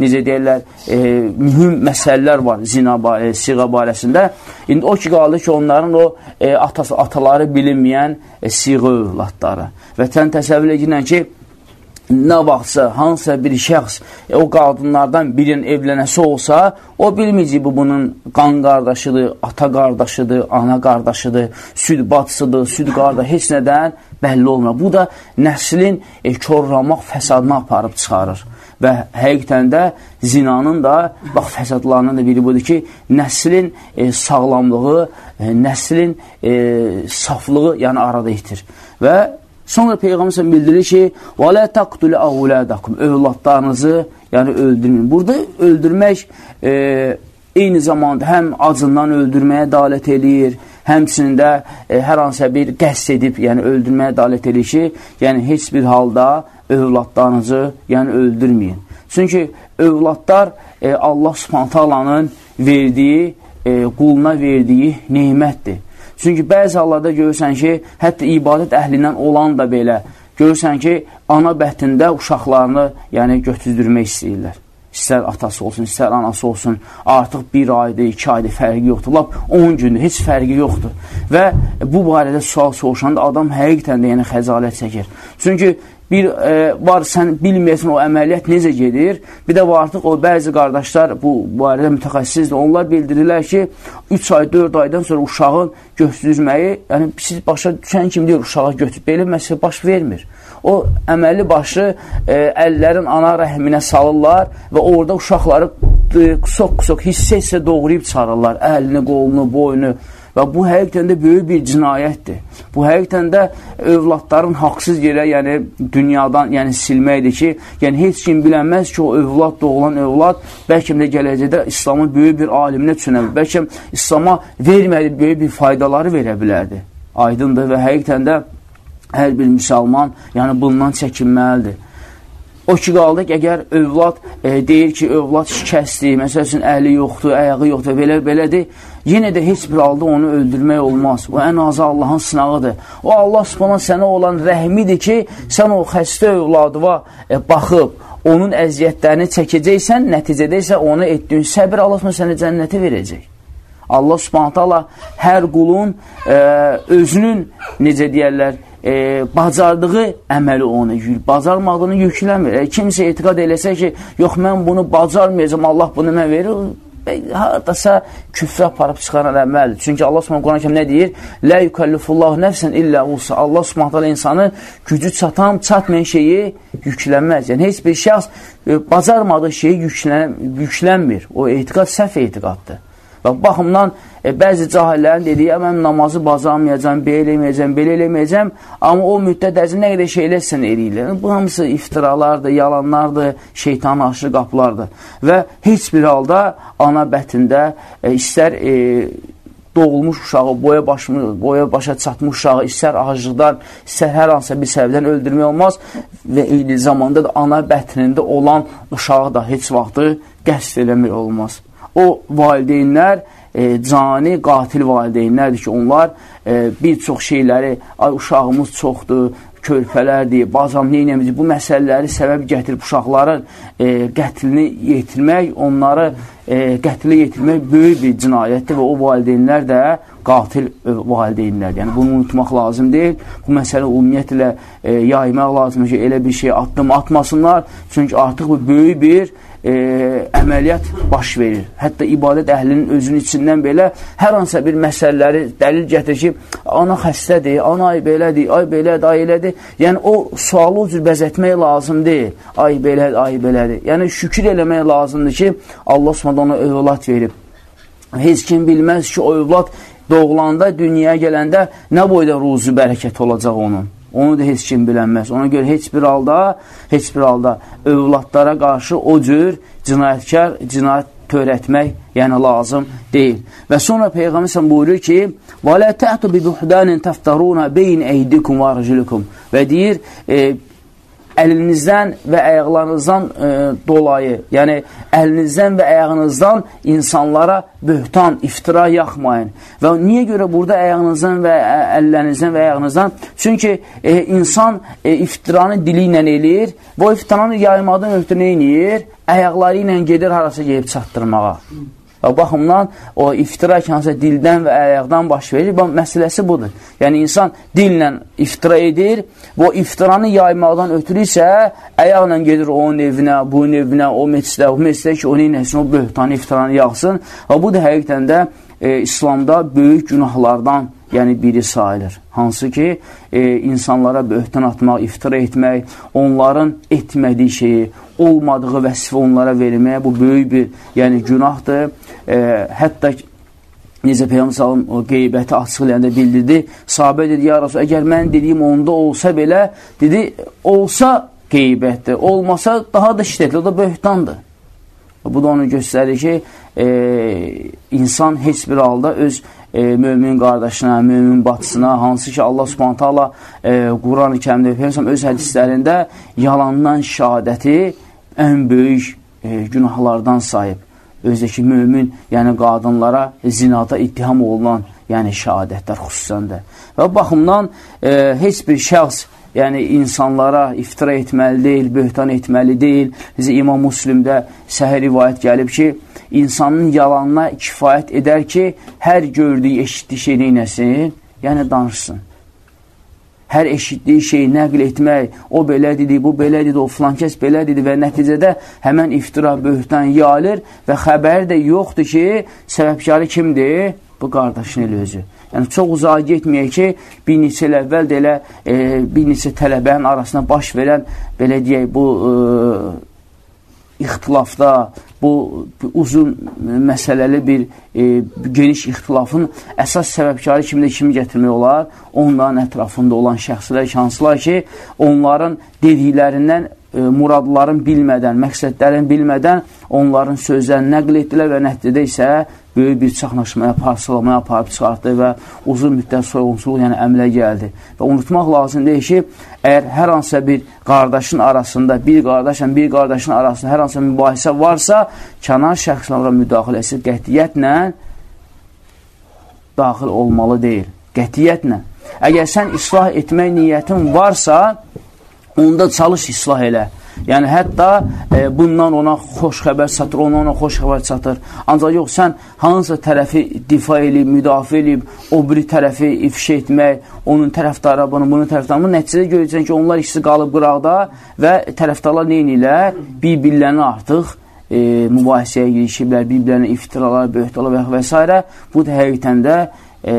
necə deyirlər, e, mühüm məsələlər var zina barə, siğa barəsində. İndi o ki, qaldı ki, onların o e, atası, ataları bilinməyən e, siğa övladları. Və sən təsəvvür edirən ki, nə vaxtsa hansısa bir şəxs e, o qadınlardan birinin evlənəsi olsa, o bilməyəcək bu bunun qan qardaşıdır, ata qardaşıdır, ana qardaşıdır, süd bacısıdır, süd qardaş, heç nədən bəlli olmur. Bu da nəslin e, korlamaq fəsadına aparıb çıxarır. Və həqiqətən də zinanın da, bax fəsadlarının da biri budur ki, nəslin e, sağlamlığı, e, nəslin e, saflığı yəni arada itir. Və Sonra Peyğəmbər bildirir ki, "Və la taqtulu awladakum" övladlarınızı, yəni öldürməyin. Burada öldürmək e, eyni zamanda həm acından öldürməyə dalət eləyir, həmçində e, hər hansısa bir qəsd edib, yəni öldürməyə dalət eləyir ki, yəni heç bir halda övladlarınızı yəni öldürməyin. Çünki övladlar e, Allah subhantalanın verdiyi, e, quluna verdiyi neymətdir. Çünki bəzi hallarda görürsən ki, hətta ibadət əhlindən olan da belə görürsən ki, ana bətində uşaqlarını yəni, götürdürmək istəyirlər. İstər atası olsun, istər anası olsun, artıq bir ayda, iki ayda fərqi yoxdur. Lap 10 gündür, heç fərqi yoxdur. Və bu barədə sual soruşanda adam həqiqətən də yəni, xəcalət çəkir. Çünki bir e, var sən bilməyəsən o əməliyyat necə gedir. Bir də var artıq o bəzi qardaşlar bu barədə mütəxəssisdir. Onlar bildirirlər ki, 3 ay, 4 aydan sonra uşağın götürülməyi, yəni siz başa düşən kimi deyir uşağı götür. Belə məsələ baş vermir. O əməli başı e, əllərin ana rəhminə salırlar və orada uşaqları qusok-qusok hissə-hissə doğrayıb çıxarırlar. Əlini, qolunu, boynu, Və bu həqiqətən də böyük bir cinayətdir. Bu həqiqətən də övladların haqsız yerə, yəni dünyadan, yəni silməkdir ki, yəni heç kim bilənməz ki, o övlad doğulan övlad bəlkə də gələcəkdə İslamın böyük bir aliminə çönə. Bəlkə İslama vermədiyi böyük bir faydaları verə bilərdi. Aydındır və həqiqətən də hər bir müsəlman yəni bundan çəkinməlidir. O ki, qaldı ki, əgər övlad e, deyir ki, övlad şikəstdir, məsəl üçün əli yoxdur, əyağı yoxdur, belə belədir, yenə də heç bir halda onu öldürmək olmaz. O ən azı Allahın sınağıdır. O Allah subhanahu sənə olan rəhmidir ki, sən o xəstə övladıva e, baxıb, onun əziyyətlərini çəkəcəksən, nəticədə isə ona etdiyin səbir Allah sənə cənnəti verəcək. Allah subhanətə hər qulun e, özünün, necə deyərlər, e, bacardığı əməli onu yük, bacarmadığını yükləmir. E, kimsə etiqad eləsə ki, yox mən bunu bacarmayacam, Allah bunu mən verir, haradasa küfrə aparıb çıxaran əməldir. Çünki Allah Subhanahu Quran kimi nə deyir? Lə yukallifullahu nəfsən illə usa. Allah Subhanahu insanı gücü çatan, çatmayan şeyi yüklənməz. Yəni heç bir şəxs e, bacarmadığı şeyi yüklən, yüklənmir. O etiqad səhv etiqaddır. Və baxımdan e, bəzi cahillərin dediyi, mən namazı bacarmayacam, belə eləməyəcəm, belə eləməyəcəm, amma o müddət ərzində nə qədər şeylər sən eləyirlər. Bu hamısı iftiralardır, yalanlardır, şeytanın aşırı qapılardır. Və heç bir halda ana bətində e, istər e, doğulmuş uşağı, boya, başını, boya başa çatmış uşağı istər acıqdan, istər hər hansısa bir səbəbdən öldürmək olmaz və eyni zamanda da ana bətnində olan uşağı da heç vaxtı qəsd eləmək olmaz o valideynlər e, cani, qatil valideynlərdir ki, onlar e, bir çox şeyləri, ay uşağımız çoxdur, körpələrdir, bazam neynəmizdir, bu məsələləri səbəb gətirib uşaqların e, qətlini yetirmək, onları e, qətlə yetirmək böyük bir cinayətdir və o valideynlər də qatil valideynlərdir. Yəni, bunu unutmaq lazım deyil. Bu məsələ ümumiyyətlə e, yaymaq lazımdır ki, elə bir şey addım atmasınlar. Çünki artıq bu böyük bir e, əməliyyat baş verir. Hətta ibadət əhlinin özünün içindən belə hər hansısa bir məsələləri dəlil gətirir ki, ana xəstədir, ana ay belədir, ay belədir, ay elədir. Yəni, o sualı o cür bəzətmək lazım deyil. Ay belədir, ay belədir. Yəni, şükür eləmək lazımdır ki, Allah s.ə. ona övlad verib. Heç kim bilməz ki, o övlad doğulanda, dünyaya gələndə nə boyda ruzu bərəkət olacaq onun. Onu da heç kim bilənməz. Ona görə heç bir halda, heç bir halda övladlara qarşı o cür cinayətkar, cinayət törətmək yəni lazım deyil. Və sonra Peyğəmbər sən buyurur ki: "Və la ta'tu bi buhdanin taftaruna beyn eydikum və arjulukum." Və deyir, e, əlinizdən və əyaqlarınızdan e, dolayı, yəni əlinizdən və əyağınızdan insanlara böhtan, iftira yaxmayın. Və niyə görə burada əyağınızdan və əllərinizdən və əyağınızdan? Çünki e, insan e, iftiranı dili ilə eləyir və o iftiranı yaymadan ötürü nə eləyir? Əyaqları ilə gedir harasa gelib çatdırmağa. Və baxımdan o iftira ki, hansısa dildən və əyaqdan baş verir, bu məsələsi budur. Yəni, insan dillə iftira edir o iftiranı yaymaqdan ötürü isə əyaqla gedir onun evinə, bunun evinə, o meçdə, o meçdə ki, onun nəsin, o böhtanı, iftiranı yaxsın. Və bu da həqiqətən də e, İslamda böyük günahlardan yəni biri sayılır. Hansı ki, e, insanlara böhtan atmaq, iftira etmək, onların etmədiyi şeyi, olmadığı vəsifi onlara verməyə bu böyük bir yəni, günahdır. E, hətta necə Peyğəmbər sallam o qeybəti açıqlayanda bildirdi. Sahabə dedi, ya Rasul, əgər mən dediyim onda olsa belə, dedi, olsa qeybətdir, olmasa daha da şiddətli, o da böhtandır. Bu da onu göstərir ki, e, insan heç bir halda öz e, mömin qardaşına, mömin batısına, hansı ki Allah subhanətə Allah e, Quran-ı kəmdə, Peygəmbər öz hədislərində yalandan şəhadəti ən böyük e, günahlardan sayıb. Özdəki mömin, yəni qadınlara zinada ittiham olunan, yəni şəhadətlər xüsusən də. Və baxımdan e, heç bir şəxs yəni insanlara iftira etməli deyil, böhtan etməli deyil. Bizə İmam Müslimdə səhər rivayət gəlib ki, insanın yalanına kifayət edər ki, hər gördüyü, eşitdiyi şey neynəsin? Yəni danışsın hər eşitdiyi şeyi nəql etmək, o belə dedi, bu belə dedi, o filan kəs belə dedi və nəticədə həmən iftira, böhtan yayılır və xəbəri də yoxdur ki, səbəbkarı kimdir? Bu qardaşın elə özü. Yəni, çox uzağa getməyək ki, bir neçə il əvvəl də elə e, bir neçə tələbənin arasında baş verən, belə deyək, bu e, ixtilafda, bu uzun məsələli bir e, geniş ixtilafın əsas səbəbkarı kimdə kimi gətirmək olar? Onların ətrafında olan şəxslər, şanslar ki, onların dediklərindən e, muradların bilmədən, məqsədlərin bilmədən onların sözlərini nəql etdilər və nəticədə isə böyük bir çaxnaşmaya, parçalamaya aparıb çıxartdı və uzun müddət soyğunçuluq, yəni əmlə gəldi. Və unutmaq lazım deyil ki, əgər hər hansısa bir qardaşın arasında, bir qardaşla bir qardaşın arasında hər hansısa mübahisə varsa, kənar şəxslərə müdaxiləsi qətiyyətlə daxil olmalı deyil. Qətiyyətlə. Əgər sən islah etmək niyyətin varsa, onda çalış islah elə. Yəni, hətta e, bundan ona xoş xəbər çatır, ona ona xoş xəbər çatır. Ancaq yox, sən hansısa tərəfi difa eləyib, müdafiə eləyib, o biri tərəfi ifşə etmək, onun tərəfdarı, bunun, bunun tərəfdarı, nəticədə görəcəksən ki, onlar ikisi qalıb qıraqda və tərəfdarlar neynirlər? Bir-birlərini artıq e, mübahisəyə girişiblər, bir-birlərinə iftiralar, böhtalar və, və s. Bu da həqiqətən də e,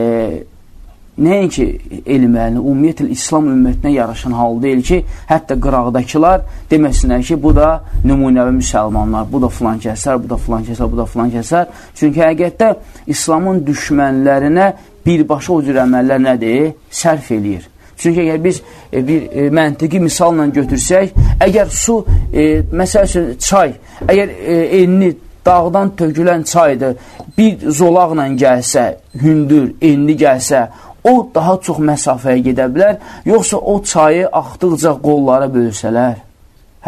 nəinki elmlərini, ümumiyyətlə İslam ümmətinə yaraşan hal deyil ki, hətta qıraqdakılar deməsinlər ki, bu da nümunəvi müsəlmanlar, bu da filan kəsər, bu da filan kəsər, bu da filan kəsər. Çünki həqiqətdə İslamın düşmənlərinə birbaşa o cür əməllər nədir? Sərf eləyir. Çünki əgər biz e, bir e, məntiqi misalla götürsək, əgər su, e, məsəl üçün çay, əgər e, enli dağdan tökülən çaydır, bir zolaqla gəlsə, hündür, enli gəlsə, o daha çox məsafəyə gedə bilər, yoxsa o çayı axdıqca qollara bölsələr,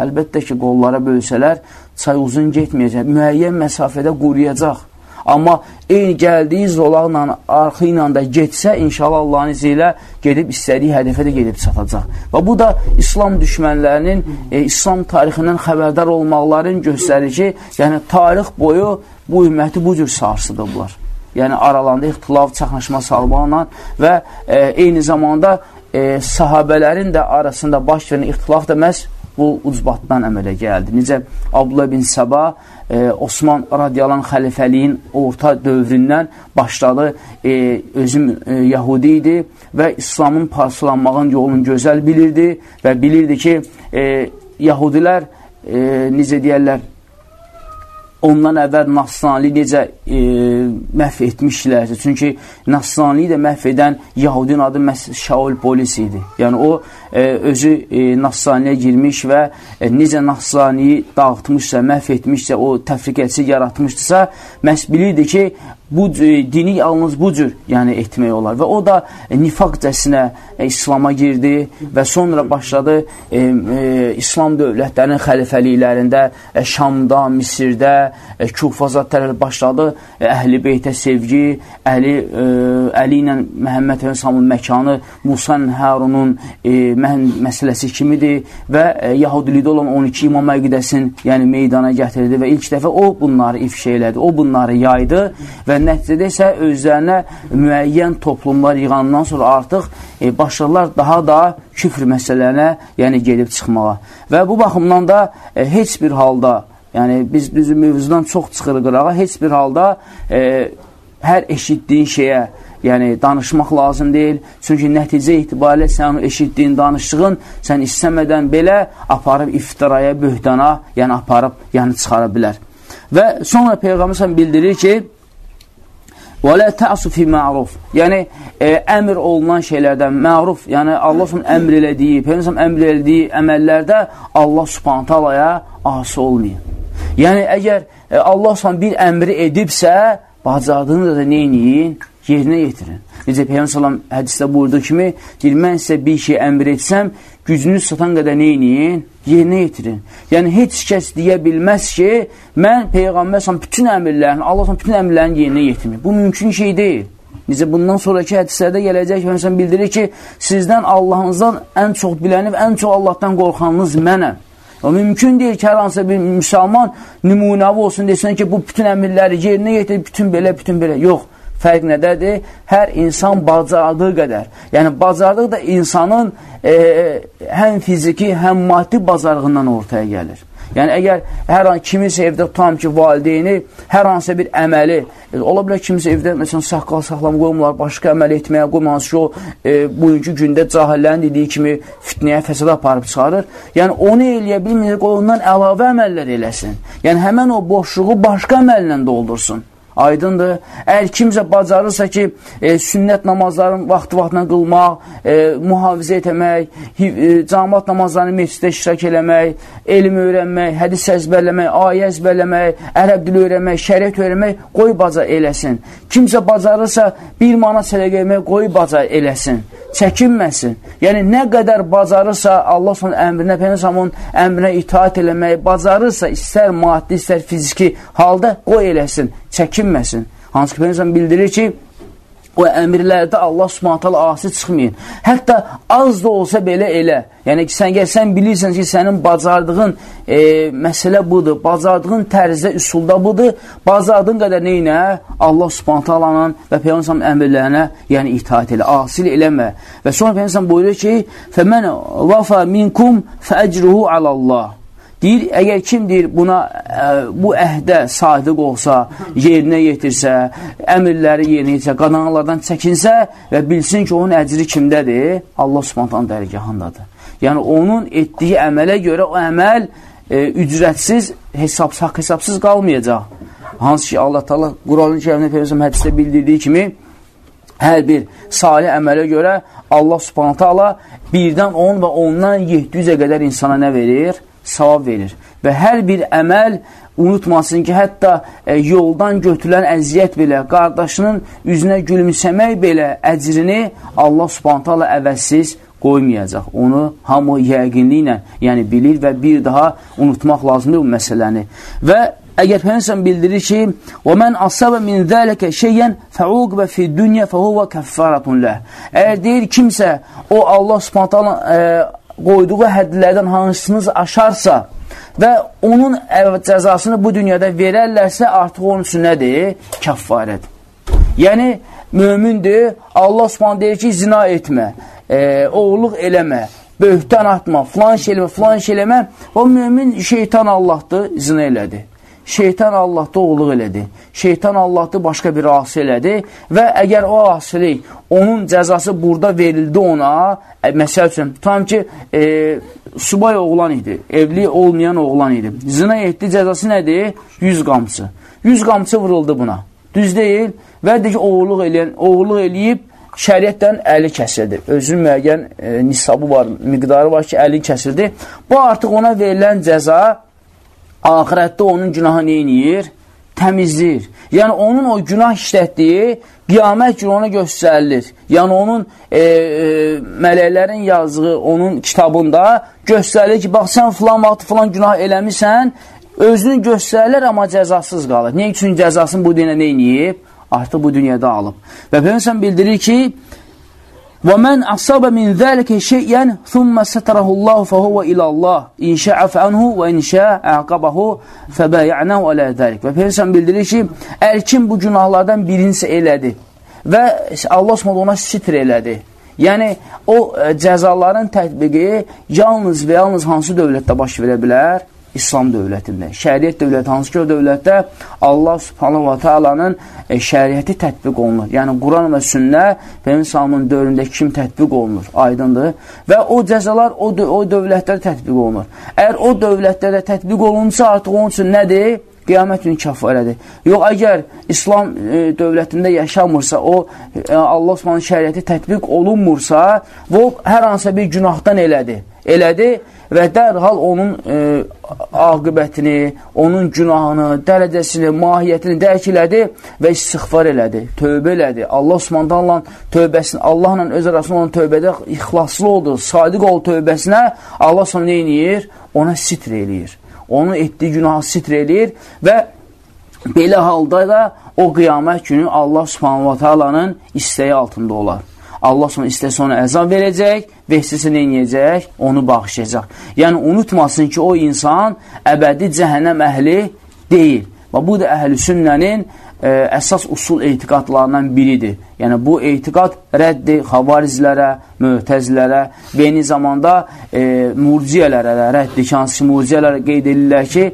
əlbəttə ki, qollara bölsələr, çay uzun getməyəcək, müəyyən məsafədə quruyacaq. Amma eyni gəldiyi zolaqla, arxı ilə də getsə, inşallah Allahın izi ilə gedib istədiyi hədəfə də gedib çatacaq. Və bu da İslam düşmənlərinin, e, İslam tarixindən xəbərdar olmaqların göstərir ki, yəni tarix boyu bu ümməti bu cür sarsıdıblar yəni aralarında ixtilaf, çaxnaşma salmaqla və e, eyni zamanda e, sahabələrin də arasında baş verən ixtilaf da məhz bu ucbatdan əmələ gəldi. Necə Abdullah bin Səba e, Osman radiyalan xəlifəliyin orta dövründən başladı. E, özüm e, Yahudi idi və İslamın parçalanmağın yolunu gözəl bilirdi və bilirdi ki, e, Yahudilər e, necə deyərlər, ondan əvvəl Nasrani necə e, məhv etmişlərsə. Çünki Nasrani də məhv edən Yahudin adı məhz Şaul polis idi. Yəni o özü e, Nasraniyə girmiş və e, necə Nasraniyi dağıtmışsa, məhv etmişsə, o təfriqəçi yaratmışdısa, məhz bilirdi ki, bu e, dini yalnız bu cür yəni etmək olar. Və o da e, nifaqcəsinə e, İslama girdi və sonra başladı e, e, İslam dövlətlərinin xəlifəliklərində e, Şamda, Misirdə, e, Kufazatlər başladı e, Əhl-i Beytə sevgi, Əli, e, Əli ilə Məhəmməd Həmsamın məkanı Musan Hərunun e, mən məsələsi kimidir və e, Yahudilikdə olan 12 imam əqidəsin yəni meydana gətirdi və ilk dəfə o bunları ifşə elədi, o bunları yaydı və nəticədə isə özlərinə müəyyən toplumlar yığandan sonra artıq e, başlarlar daha da küfr məsələlərinə, yəni gedib çıxmağa. Və bu baxımdan da e, heç bir halda, yəni biz düzü mövzudan çox çıxırıq qırağa, heç bir halda e, hər eşitdiyin şeyə, yəni danışmaq lazım deyil. Çünki nəticə itibarilə sən eşitdiyin danışdığın sən istəmədən belə aparıb iftiraya, böhdana, yəni aparıb yəni çıxara bilər. Və sonra Peyğəmbər bildirir ki, Və lə tə'su fi ma'ruf. Yəni, e, əmr olunan şeylərdən məruf, yəni Allah son əmr elədiyi, Peygəmbər əmr elədiyi əməllərdə Allah subhanət alaya asi olmayın. Yəni, əgər e, Allah son bir əmri edibsə, bacardığını da neyin? Yerinə yetirin. Necə Peyyəm Salam hədisdə buyurduğu kimi, deyir, mən sizə bir şey əmr etsəm, gücünüz satan qədər neyin? Yerinə yetirin. Yəni, heç kəs deyə bilməz ki, mən Peyğəmbər Salam bütün əmirlərini, Allah bütün əmirlərini yerinə yetirmir. Bu mümkün şey deyil. Necə bundan sonraki hədislərdə gələcək və məsələn bildirir ki, sizdən Allahınızdan ən çox bilənib, ən çox Allahdan qorxanınız mənəm. O mümkün deyil ki, hər hansısa bir müsəlman nümunəvi olsun desin ki, bu bütün əmirləri yerinə yetir, bütün belə, bütün belə. Yox, fərq nədədir? Hər insan bacardığı qədər. Yəni, bacardıq da insanın e, həm fiziki, həm maddi bacarığından ortaya gəlir. Yəni, əgər hər an kimisə evdə tutam ki, valideyni hər hansısa bir əməli, e, ola bilər kimisə evdə, məsələn, saqqal saxlama qoymurlar, başqa əməl etməyə qoymaz ki, o e, bugünkü gündə cahillərin dediyi kimi fitnəyə, fəsada aparıb çıxarır. Yəni, onu eləyə bilməyəcək, ondan əlavə əməllər eləsin. Yəni, həmən o boşluğu başqa əməllə doldursun. Aydındır. Əgər kimsə bacarırsa ki, e, sünnət namazların vaxtı-vaxtına qılmaq, e, mühafizə etmək, e, camat namazlarını meclisdə iştirak eləmək, elm öyrənmək, hədis əzbərləmək, ayə əzbərləmək, ərəb dili öyrənmək, şəriət öyrənmək, qoy baca eləsin. Kimsə bacarırsa, bir mana sələqə eləmək, qoy baca eləsin. Çəkinməsin. Yəni, nə qədər bacarırsa, Allah son əmrinə, Peynəsamın əmrinə itaat eləmək, bacarırsa, istər maddi, istər fiziki halda, qoy eləsin çəkinməsin. Hansı ki, Peygəmbər bildirir ki, o əmirlərdə Allah subhanətələ asi çıxmayın. Hətta az da olsa belə elə. Yəni ki, sən, sən bilirsən ki, sənin bacardığın e, məsələ budur, bacardığın tərzdə, üsulda budur, bacardığın qədər neynə? Allah subhanətəlanın və Peyğəmbər əmirlərinə yəni itaat elə, asil eləmə. Və sonra Peyğəmbər buyurur ki, فَمَنْ وَفَى مِنْكُمْ فَأَجْرُهُ عَلَى اللّٰهِ Deyir, əgər kim deyir buna, ə, bu əhdə sadiq olsa, yerinə yetirsə, əmirləri yerinə yetirsə, qadağalardan çəkinsə və bilsin ki, onun əcri kimdədir? Allah subhantan dərgahındadır. Yəni, onun etdiyi əmələ görə o əməl e, ücrətsiz, hesabsız, hesabsız qalmayacaq. Hansı ki, Allah taala Quranın kərimdə Peyğəmbər hədisdə bildirdiyi kimi, hər bir salih əmələ görə Allah subhanətə Allah birdən 10 və ondan 700-ə qədər insana nə verir? Savab verir. Və hər bir əməl unutmasın ki, hətta e, yoldan götürülən əziyyət belə, qardaşının üzünə gülümsəmək belə əcrini Allah subhantala əvəzsiz qoymayacaq. Onu hamı yəqinliklə yəni bilir və bir daha unutmaq lazımdır bu məsələni. Və əgər Peyğəmbər bildirir ki: "Və men asaba min zalika şey'en fa'uqba fi dunya fa huwa kaffaratun lah." Əgər deyir kimsə o Allah Subhanahu e, qoyduğu hədlərdən hansınız aşarsa və onun cəzasını bu dünyada verərlərsə, artıq onun üçün nədir? Kəffarədir. Yəni, mömindir, Allah subhanə deyir ki, zina etmə, e, oğluq eləmə, böhtən atma, filan şey eləmə, filan şey eləmə. O mömin şeytan Allahdır, zina elədi şeytan Allahda oğluq elədi. Şeytan Allahda başqa bir asi elədi və əgər o asilik, onun cəzası burada verildi ona, ə, e, məsəl üçün, tam ki, e, subay oğlan idi, evli olmayan oğlan idi. Zina etdi, cəzası nədir? 100 qamçı. 100 qamçı vuruldu buna. Düz deyil və də ki, oğluq, eləyən, oğluq eləyib, şəriətdən əli kəsildi. Özün müəyyən e, nisabı var, miqdarı var ki, əli kəsildi. Bu artıq ona verilən cəza axirətdə onun günahı neyniyir? Təmizləyir. Yəni, onun o günah işlətdiyi qiyamət günü ona göstərilir. Yəni, onun e, e, mələklərin yazdığı onun kitabında göstərilir ki, bax, sən filan vaxt filan günah eləmirsən, özünü göstərilir, amma cəzasız qalır. Niyə üçün cəzasını bu dünyada neyniyib? Artıq bu dünyada alıb. Və Peyğəmbər bildirir ki, ومن أصاب من ذلك شيئا ثم ستره الله فهو إلى الله إن شاء عفى عنه وإن شاء عaqabahu فبايعناه على ذلك və Peyğəmbər bildirir ki, əgər kim bu günahlardan birinisi elədi və Allah Subhanahu ona sitr elədi. Yəni o cəzaların tətbiqi yalnız və yalnız hansı dövlətdə baş verə bilər? İslam dövlətində. Şəriət dövləti, hansı ki o dövlətdə Allah subhanahu wa ta'alanın e, şəriəti tətbiq olunur. Yəni, Quran və sünnə Peyğəmbər sallamın dövründə kim tətbiq olunur? Aydındır. Və o cəzalar o, o dövlətlərdə tətbiq olunur. Əgər o dövlətlərdə tətbiq olunsa, artıq onun üçün nədir? Qiyamət günü kəfarədir. Yox, əgər İslam e, dövlətində yaşamırsa, o e, Allah subhanahu şəriəti tətbiq olunmursa, o hər hansısa bir günahdan elədir elədi və dərhal onun e, aqibətini, onun günahını, dərəcəsini, mahiyyətini dərk elədi və istighfar elədi, tövbə elədi. Allah Subhanahu tövbəsini, Allahla öz arasında olan tövbədə ixlaslı oldu, sadiq ol tövbəsinə Allah sonra nə edir? Ona sitr eləyir. Onu etdiyi günahı sitr eləyir və belə halda da o qiyamət günü Allah Subhanahu istəyi altında olar. Allah sonra istəsə ona əzab verəcək və istəsə neynəyəcək? Onu bağışlayacaq. Yəni, unutmasın ki, o insan əbədi cəhənnəm əhli deyil. Və bu da əhl-i sünnənin ə, e, əsas usul etiqadlarından biridir. Yəni, bu etiqad rəddi xavarizlərə, möhtəzlərə və eyni zamanda e, murciyələrə rəddi, hansı murciyələrə qeyd edirlər ki,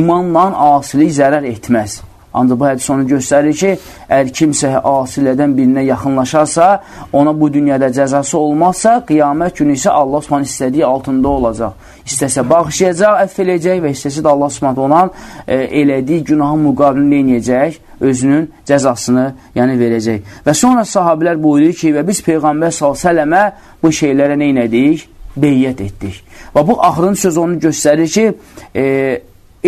imanla asilik zərər etməz. Ancaq bu hədis onu göstərir ki, əgər kimsə asilədən birinə yaxınlaşarsa, ona bu dünyada cəzası olmazsa, qiyamət günü isə Allah Subhanahu istədiyi altında olacaq. İstəsə bağışlayacaq, əff eləyəcək və istəsə də Allah Subhanahu onun e, elədiyi günahın müqabilində eləyəcək, özünün cəzasını yəni verəcək. Və sonra sahabilər buyurur ki, və biz Peyğəmbər s.ə.və bu şeylərə nə elədik? Beyyət etdik. Və bu axırın söz onu göstərir ki, e,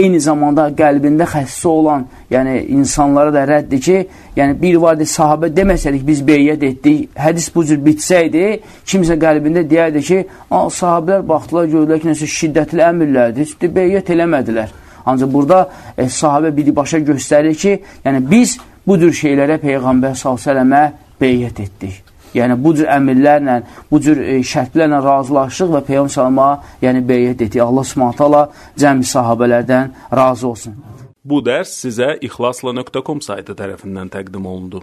eyni zamanda qəlbində xəstə olan, yəni insanlara da rəddir ki, yəni bir vardı sahabə deməsədik biz beyyət etdik, hədis bu cür bitsəydi, kimsə qəlbində deyərdi ki, sahabələr baxdılar, gördülər ki, nəsə şiddətli əmirlərdir, beyyət eləmədilər. Ancaq burada e, sahabə birbaşa göstərir ki, yəni biz bu cür şeylərə Peyğəmbər s.ə.və beyyət etdik. Yəni, bu cür əmirlərlə, bu cür e, şərtlərlə razılaşdıq və Peyyam Salama yəni, beyyət etdik. Allah subhanətələ cəmi sahabələrdən razı olsun. Bu dərs sizə ixlasla.com saytı tərəfindən təqdim olundu.